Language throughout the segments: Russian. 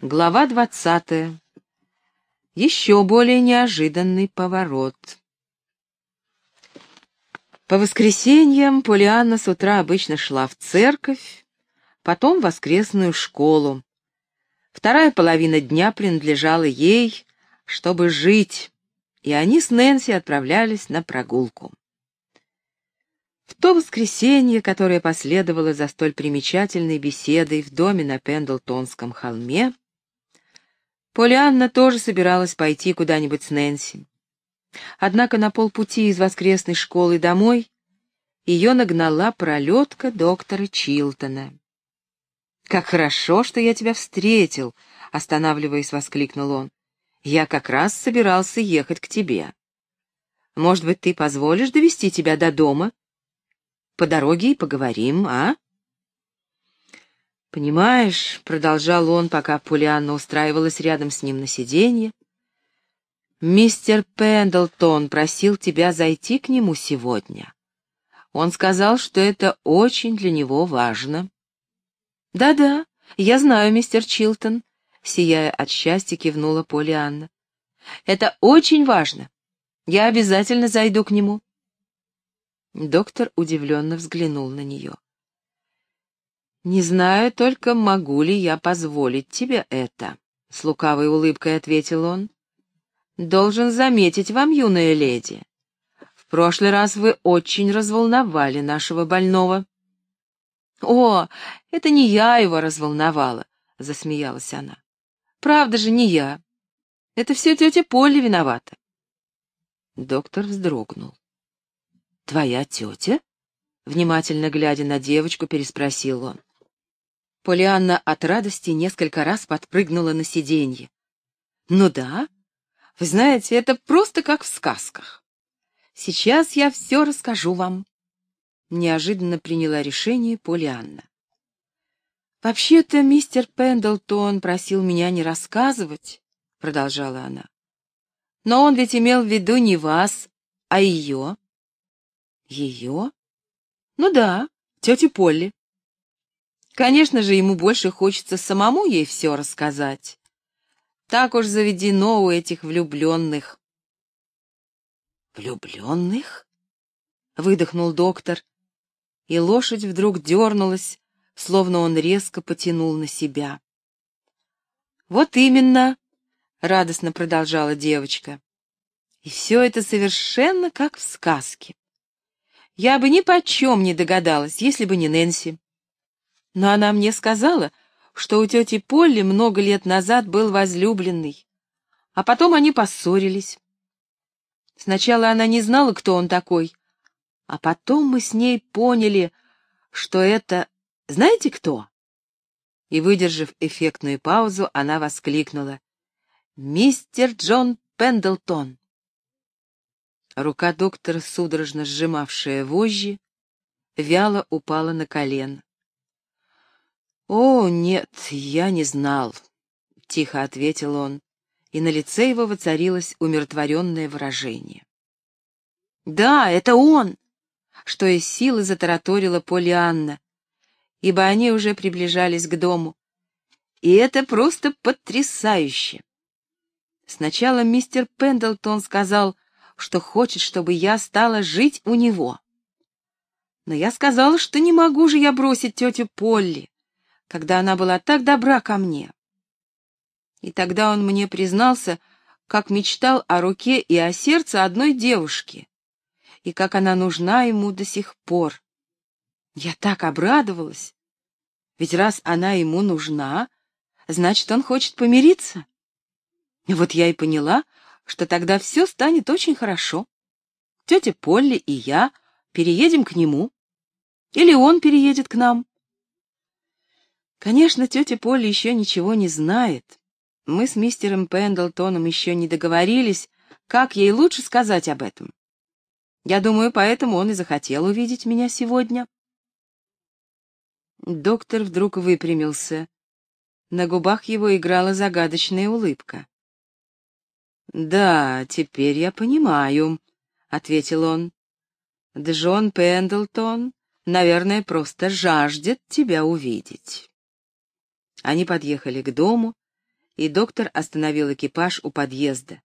Глава двадцатая. Еще более неожиданный поворот. По воскресеньям Полианна с утра обычно шла в церковь, потом в воскресную школу. Вторая половина дня принадлежала ей, чтобы жить, и они с Нэнси отправлялись на прогулку. В то воскресенье, которое последовало за столь примечательной беседой в доме на Пендлтонском холме, Полианна тоже собиралась пойти куда-нибудь с Нэнси. Однако на полпути из воскресной школы домой ее нагнала пролетка доктора Чилтона. «Как хорошо, что я тебя встретил!» — останавливаясь, воскликнул он. «Я как раз собирался ехать к тебе. Может быть, ты позволишь довести тебя до дома? По дороге и поговорим, а?» «Понимаешь», — продолжал он, пока Полианна устраивалась рядом с ним на сиденье, «мистер Пендлтон просил тебя зайти к нему сегодня. Он сказал, что это очень для него важно». «Да-да, я знаю, мистер Чилтон», — сияя от счастья, кивнула Полианна. «Это очень важно. Я обязательно зайду к нему». Доктор удивленно взглянул на нее. «Не знаю только, могу ли я позволить тебе это», — с лукавой улыбкой ответил он. «Должен заметить вам, юная леди. В прошлый раз вы очень разволновали нашего больного». «О, это не я его разволновала», — засмеялась она. «Правда же, не я. Это все тетя Полли виновата». Доктор вздрогнул. «Твоя тетя?» Внимательно глядя на девочку, переспросил он. Полианна от радости несколько раз подпрыгнула на сиденье. «Ну да, вы знаете, это просто как в сказках. Сейчас я все расскажу вам». Неожиданно приняла решение Полианна. «Вообще-то мистер Пендлтон просил меня не рассказывать», — продолжала она. «Но он ведь имел в виду не вас, а ее». «Ее?» «Ну да, тетю Полли. Конечно же, ему больше хочется самому ей все рассказать. Так уж заведено у этих влюбленных. «Влюбленных?» — выдохнул доктор, и лошадь вдруг дернулась, словно он резко потянул на себя. «Вот именно!» — радостно продолжала девочка. «И все это совершенно как в сказке. Я бы ни почем не догадалась, если бы не Нэнси. Но она мне сказала, что у тети Полли много лет назад был возлюбленный, а потом они поссорились. Сначала она не знала, кто он такой, а потом мы с ней поняли, что это... Знаете кто? И, выдержав эффектную паузу, она воскликнула. «Мистер Джон Пендлтон!» Рука доктора, судорожно сжимавшая вожжи, вяло упала на колено. «О, нет, я не знал», — тихо ответил он, и на лице его воцарилось умиротворенное выражение. «Да, это он!» — что из силы затараторила Полианна, ибо они уже приближались к дому. «И это просто потрясающе!» Сначала мистер Пендлтон сказал, что хочет, чтобы я стала жить у него. Но я сказала, что не могу же я бросить тетю Полли когда она была так добра ко мне. И тогда он мне признался, как мечтал о руке и о сердце одной девушки, и как она нужна ему до сих пор. Я так обрадовалась, ведь раз она ему нужна, значит, он хочет помириться. И вот я и поняла, что тогда все станет очень хорошо. Тетя Полли и я переедем к нему, или он переедет к нам. Конечно, тетя Полли еще ничего не знает. Мы с мистером Пендлтоном еще не договорились, как ей лучше сказать об этом. Я думаю, поэтому он и захотел увидеть меня сегодня. Доктор вдруг выпрямился. На губах его играла загадочная улыбка. «Да, теперь я понимаю», — ответил он. «Джон Пендлтон, наверное, просто жаждет тебя увидеть». Они подъехали к дому, и доктор остановил экипаж у подъезда.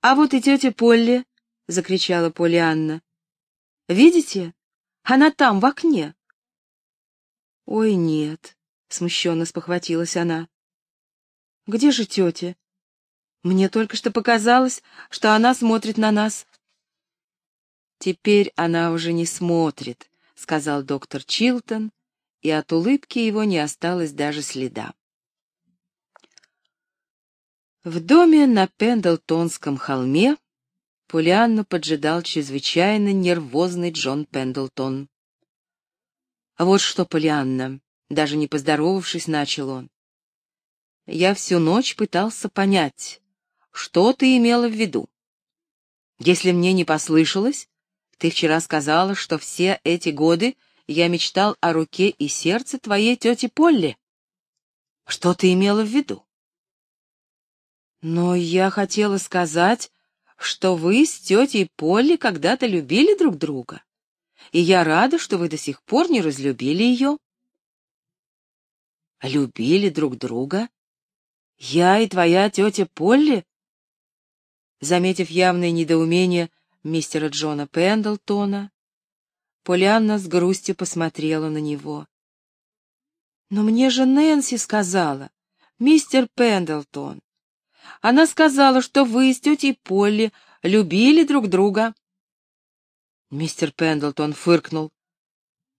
«А вот и тетя Полли!» — закричала Полианна. «Видите? Она там, в окне!» «Ой, нет!» — смущенно спохватилась она. «Где же тетя? Мне только что показалось, что она смотрит на нас». «Теперь она уже не смотрит», — сказал доктор Чилтон, и от улыбки его не осталось даже следа. В доме на Пендлтонском холме Полианну поджидал чрезвычайно нервозный Джон Пендлтон. «А вот что, Полианна, даже не поздоровавшись, начал он. Я всю ночь пытался понять, что ты имела в виду. Если мне не послышалось, ты вчера сказала, что все эти годы я мечтал о руке и сердце твоей тети Полли. Что ты имела в виду? Но я хотела сказать, что вы с тетей Полли когда-то любили друг друга, и я рада, что вы до сих пор не разлюбили ее. Любили друг друга? Я и твоя тетя Полли? Заметив явное недоумение мистера Джона Пендлтона, Полианна с грустью посмотрела на него. «Но мне же Нэнси сказала, мистер Пендлтон. Она сказала, что вы с тетей Полли любили друг друга». Мистер Пендлтон фыркнул.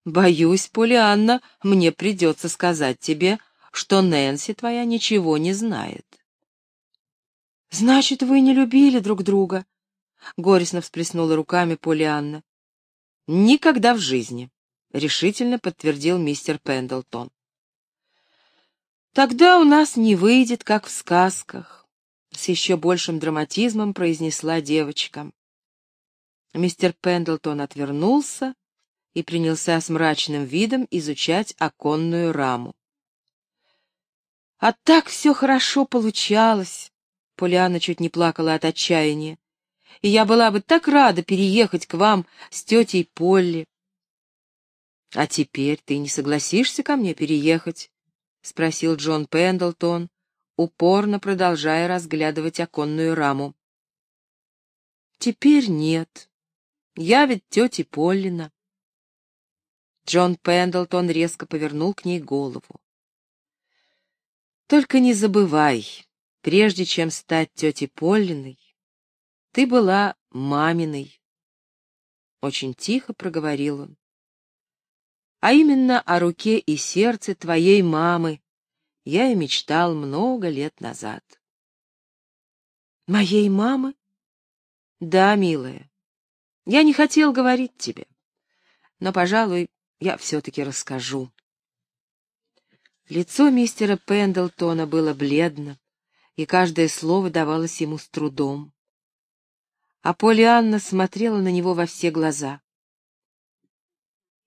«Боюсь, Полианна, мне придется сказать тебе, что Нэнси твоя ничего не знает». «Значит, вы не любили друг друга?» — горестно всплеснула руками Полианна. Никогда в жизни, решительно подтвердил мистер Пендлтон. Тогда у нас не выйдет, как в сказках, с еще большим драматизмом произнесла девочка. Мистер Пендлтон отвернулся и принялся с мрачным видом изучать оконную раму. А так все хорошо получалось. Поляна чуть не плакала от отчаяния и я была бы так рада переехать к вам с тетей Полли. — А теперь ты не согласишься ко мне переехать? — спросил Джон Пендлтон, упорно продолжая разглядывать оконную раму. — Теперь нет. Я ведь тетя Поллина. Джон Пендлтон резко повернул к ней голову. «Только не забывай, прежде чем стать тетей Поллиной, ты была маминой. Очень тихо проговорил он. А именно о руке и сердце твоей мамы я и мечтал много лет назад. Моей мамы? Да, милая. Я не хотел говорить тебе, но, пожалуй, я все-таки расскажу. Лицо мистера Пендлтона было бледно, и каждое слово давалось ему с трудом а Полианна смотрела на него во все глаза.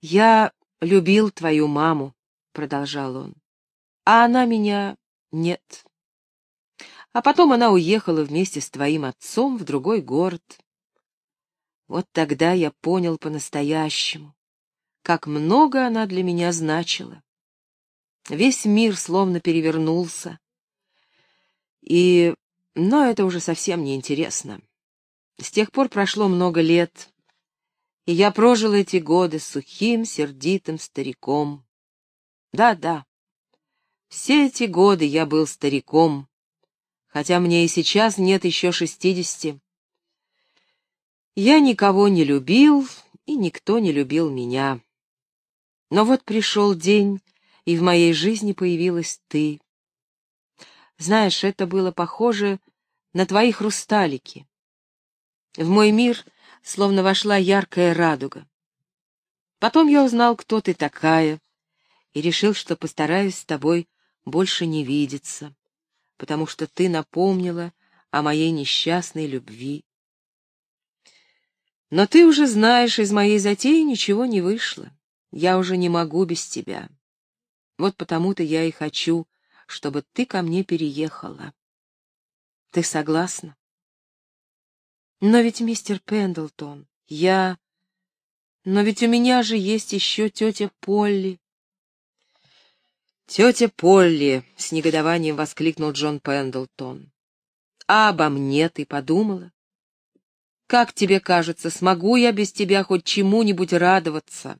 «Я любил твою маму», — продолжал он, — «а она меня нет. А потом она уехала вместе с твоим отцом в другой город. Вот тогда я понял по-настоящему, как много она для меня значила. Весь мир словно перевернулся. И... Но это уже совсем не интересно. С тех пор прошло много лет, и я прожил эти годы сухим, сердитым стариком. Да-да, все эти годы я был стариком, хотя мне и сейчас нет еще шестидесяти. Я никого не любил, и никто не любил меня. Но вот пришел день, и в моей жизни появилась ты. Знаешь, это было похоже на твои хрусталики. В мой мир словно вошла яркая радуга. Потом я узнал, кто ты такая, и решил, что постараюсь с тобой больше не видеться, потому что ты напомнила о моей несчастной любви. Но ты уже знаешь, из моей затеи ничего не вышло. Я уже не могу без тебя. Вот потому-то я и хочу, чтобы ты ко мне переехала. Ты согласна? Но ведь, мистер Пендлтон, я... Но ведь у меня же есть еще тетя Полли. «Тетя Полли!» — с негодованием воскликнул Джон Пендлтон. «А обо мне ты подумала? Как тебе кажется, смогу я без тебя хоть чему-нибудь радоваться?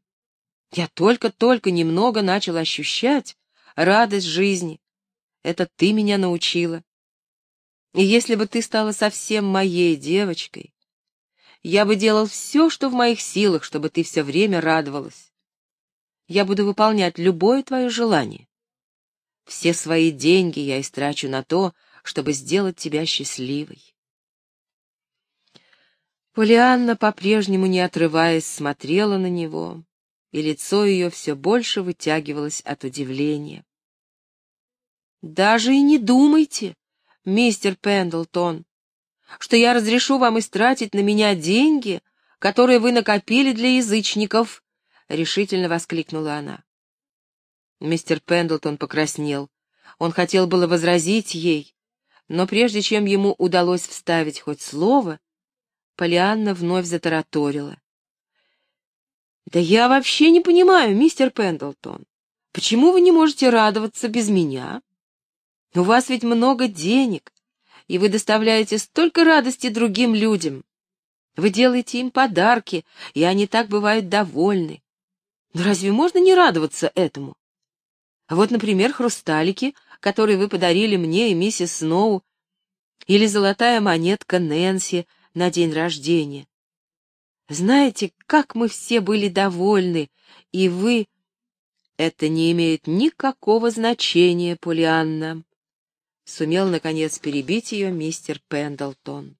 Я только-только немного начал ощущать радость жизни. Это ты меня научила. И если бы ты стала совсем моей девочкой, я бы делал все, что в моих силах, чтобы ты все время радовалась. Я буду выполнять любое твое желание. Все свои деньги я истрачу на то, чтобы сделать тебя счастливой. Полианна, по-прежнему не отрываясь, смотрела на него, и лицо ее все больше вытягивалось от удивления. «Даже и не думайте, мистер Пендлтон, что я разрешу вам истратить на меня деньги, которые вы накопили для язычников», — решительно воскликнула она. Мистер Пендлтон покраснел. Он хотел было возразить ей, но прежде чем ему удалось вставить хоть слово, Полианна вновь затараторила. «Да я вообще не понимаю, мистер Пендлтон, почему вы не можете радоваться без меня? У вас ведь много денег, и вы доставляете столько радости другим людям. Вы делаете им подарки, и они так бывают довольны. Но разве можно не радоваться этому? Вот, например, хрусталики, которые вы подарили мне и миссис Сноу, или золотая монетка Нэнси — на день рождения. Знаете, как мы все были довольны, и вы... Это не имеет никакого значения, Полианна. Сумел, наконец, перебить ее мистер Пендлтон.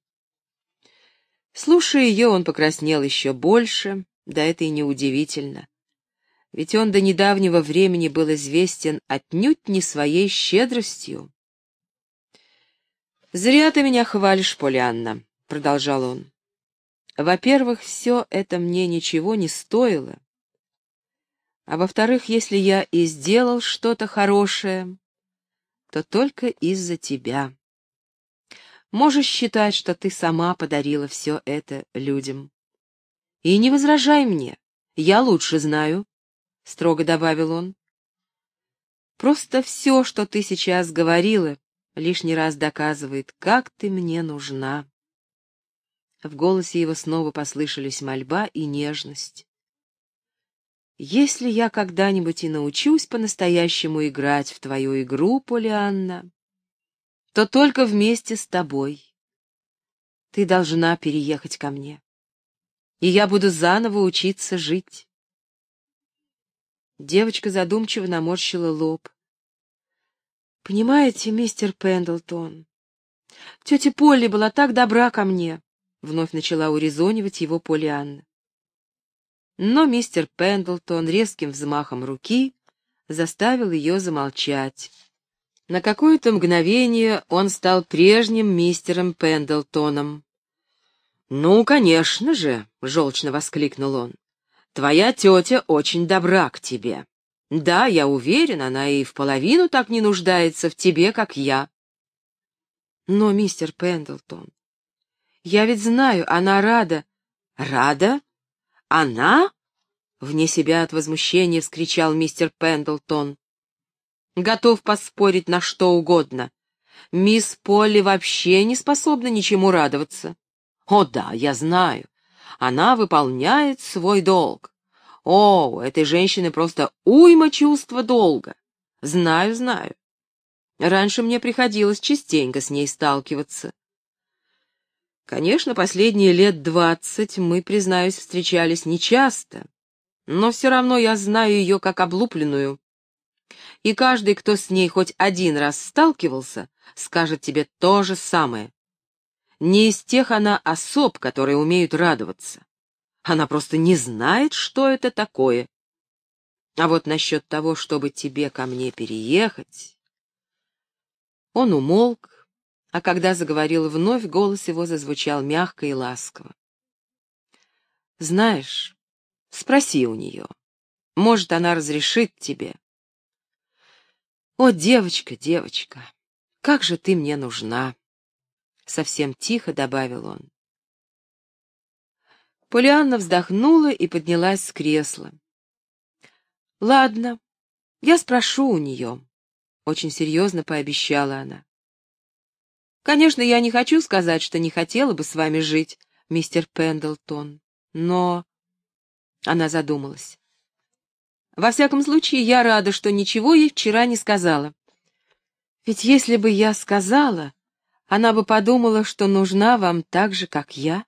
Слушая ее, он покраснел еще больше, да это и неудивительно. Ведь он до недавнего времени был известен отнюдь не своей щедростью. «Зря ты меня хвалишь, Полианна продолжал он. Во-первых, все это мне ничего не стоило. А во-вторых, если я и сделал что-то хорошее, то только из-за тебя. Можешь считать, что ты сама подарила все это людям. И не возражай мне, я лучше знаю, — строго добавил он. Просто все, что ты сейчас говорила, лишний раз доказывает, как ты мне нужна. В голосе его снова послышались мольба и нежность. «Если я когда-нибудь и научусь по-настоящему играть в твою игру, Полианна, то только вместе с тобой. Ты должна переехать ко мне, и я буду заново учиться жить». Девочка задумчиво наморщила лоб. «Понимаете, мистер Пендлтон, тетя Полли была так добра ко мне. — вновь начала урезонивать его Полианна. Но мистер Пендлтон резким взмахом руки заставил ее замолчать. На какое-то мгновение он стал прежним мистером Пендлтоном. «Ну, конечно же!» — желчно воскликнул он. «Твоя тетя очень добра к тебе. Да, я уверен, она и в половину так не нуждается в тебе, как я». «Но, мистер Пендлтон, я ведь знаю, она рада. Рада? Она? Вне себя от возмущения вскричал мистер Пендлтон. Готов поспорить на что угодно. Мисс Полли вообще не способна ничему радоваться. О да, я знаю. Она выполняет свой долг. О, у этой женщины просто уйма чувства долга. Знаю, знаю. Раньше мне приходилось частенько с ней сталкиваться. Конечно, последние лет двадцать мы, признаюсь, встречались нечасто, но все равно я знаю ее как облупленную. И каждый, кто с ней хоть один раз сталкивался, скажет тебе то же самое. Не из тех она особ, которые умеют радоваться. Она просто не знает, что это такое. А вот насчет того, чтобы тебе ко мне переехать... Он умолк, а когда заговорил вновь, голос его зазвучал мягко и ласково. «Знаешь, спроси у нее. Может, она разрешит тебе». «О, девочка, девочка, как же ты мне нужна!» Совсем тихо добавил он. Полианна вздохнула и поднялась с кресла. «Ладно, Я спрошу у нее. Очень серьезно пообещала она. Конечно, я не хочу сказать, что не хотела бы с вами жить, мистер Пендлтон, но... Она задумалась. Во всяком случае, я рада, что ничего ей вчера не сказала. Ведь если бы я сказала, она бы подумала, что нужна вам так же, как я.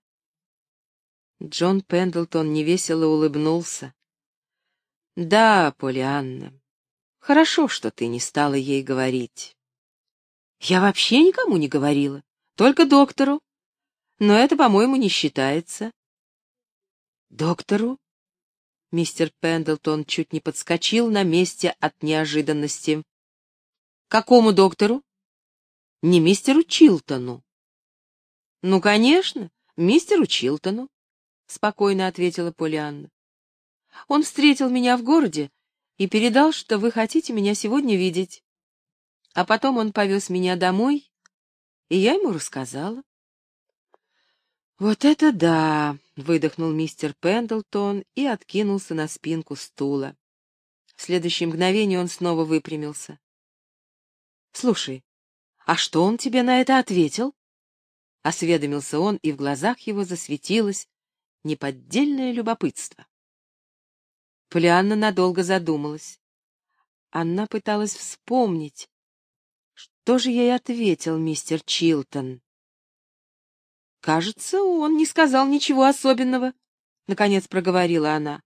Джон Пендлтон невесело улыбнулся. Да, Полианна, хорошо, что ты не стала ей говорить. Я вообще никому не говорила, только доктору. Но это, по-моему, не считается. Доктору? Мистер Пендлтон чуть не подскочил на месте от неожиданности. Какому доктору? Не мистеру Чилтону. Ну, конечно, мистеру Чилтону, спокойно ответила Полианна. Он встретил меня в городе и передал, что вы хотите меня сегодня видеть. А потом он повез меня домой, и я ему рассказала. «Вот это да!» — выдохнул мистер Пендлтон и откинулся на спинку стула. В следующее мгновение он снова выпрямился. «Слушай, а что он тебе на это ответил?» Осведомился он, и в глазах его засветилось неподдельное любопытство. Полианна надолго задумалась. Она пыталась вспомнить, что же ей ответил мистер Чилтон. «Кажется, он не сказал ничего особенного», — наконец проговорила она.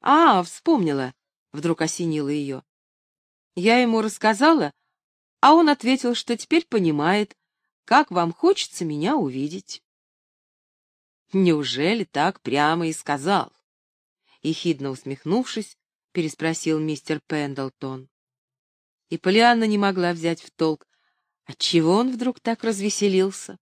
«А, вспомнила», — вдруг осенила ее. Я ему рассказала, а он ответил, что теперь понимает, как вам хочется меня увидеть. Неужели так прямо и сказал? Ехидно усмехнувшись, переспросил мистер Пендлтон. И Полианна не могла взять в толк, отчего он вдруг так развеселился.